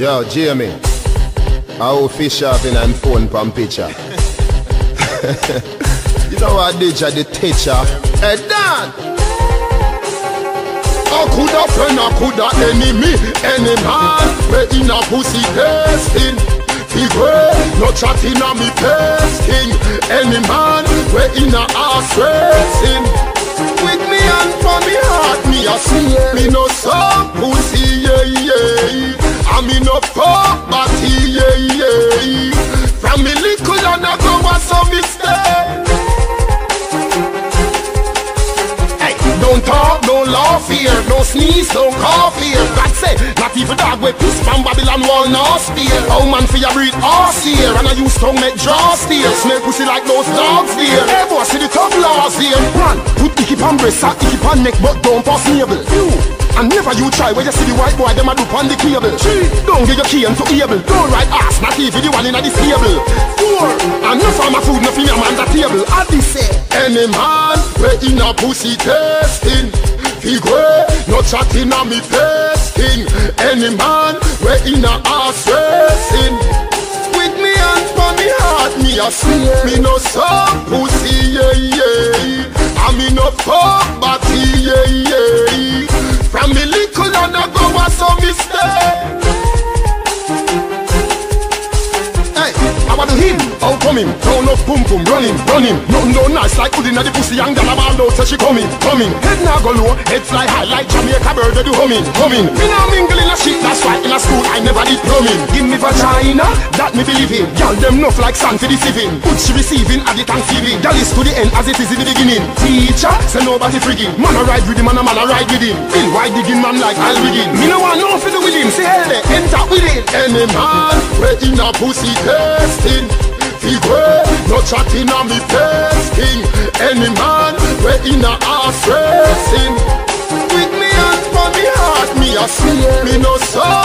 Yo, Jamie. How fish in and phone from picture. you know what you the teacher? Hey Dan! I coulda friend, I coulda enemy Any man, we in a pussy testing way, no chatting on me pasting Any man, we in a ass racing some mistake Hey, don't talk, don't laugh here, don't sneeze, don't cough here. God say, not even dog with piss from Babylon wall no spear. Oh man, for your breed horse here, and I use tongue make jaw steer. Snake pussy like those dogs there. Hey boy, see the top laws here. One, put icky pan breast, icky pan neck, but don't pass navel. You. And never you try where you see the white boy, them a do on the cable. Three, don't get your key into able. Don't ride ass, not even the one in the stable. Four, and no farm my food, nothing your man the table. This say, any man, we in a pussy testing. Way, no chatting on me pasting. Any man, we in a ass racing. With me hands for me heart, me a swear Me no some pussy, yeah, yeah I me no fuck To him, how come him? Turn up, boom boom, run him, run him. Nothing no nice like putting at the pussy and gal about out say she coming, coming. Head now go low, head fly high like Jamaica bird they do humming, humming. Me now mingle in a shit, that's why in a school I never did plumbing. Give me vagina, that me believe in. Gal them enough like sand for the sieving Put she receiving? At the Thanksgiving Gal is to the end as it is in the beginning. Teacher, say nobody frigging. Man a ride with him and a man a ride with him. Bill wide digging man like I'll begin? Me no want no fiddle with him, say hell there, enter with it Any man, we in a pussy testing way, no chatting on me pasting Any man, we in a ass racing swear Me